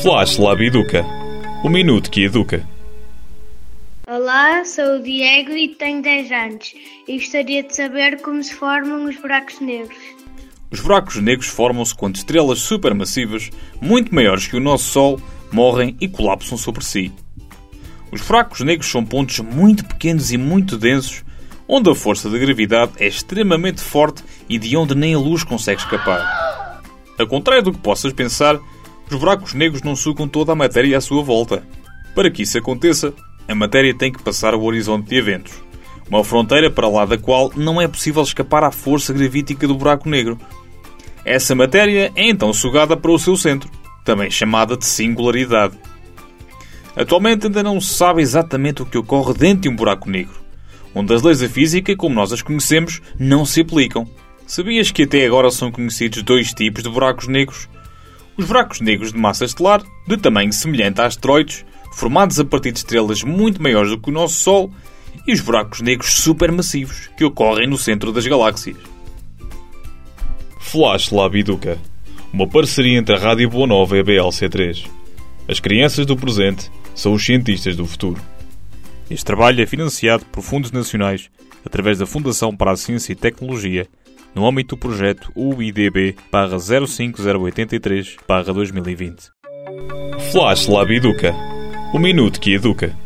Flash Lab Educa. O minuto que educa. Olá, sou o Diego e tenho 10 anos e gostaria de saber como se formam os buracos negros. Os buracos negros formam-se quando estrelas supermassivas, muito maiores que o nosso Sol, morrem e colapsam sobre si. Os buracos negros são pontos muito pequenos e muito densos, onde a força da gravidade é extremamente forte e de onde nem a luz consegue escapar. Ao contrário do que possas pensar, os buracos negros não sugam toda a matéria à sua volta. Para que isso aconteça, a matéria tem que passar o horizonte de eventos, uma fronteira para lá da qual não é possível escapar à força gravítica do buraco negro. Essa matéria é então sugada para o seu centro, também chamada de singularidade. Atualmente ainda não se sabe exatamente o que ocorre dentro de um buraco negro, onde as leis da física, como nós as conhecemos, não se aplicam. Sabias que até agora são conhecidos dois tipos de buracos negros? Os buracos negros de massa estelar, de tamanho semelhante a asteroides, formados a partir de estrelas muito maiores do que o nosso Sol, e os buracos negros supermassivos, que ocorrem no centro das galáxias. Flash Lab Educa. Uma parceria entre a Rádio Boa Nova e a BLC3. As crianças do presente são os cientistas do futuro. Este trabalho é financiado por fundos nacionais através da Fundação para a Ciência e Tecnologia no âmbito do projeto UIDB 05083 2020. Flash Lab Educa. O minuto que educa.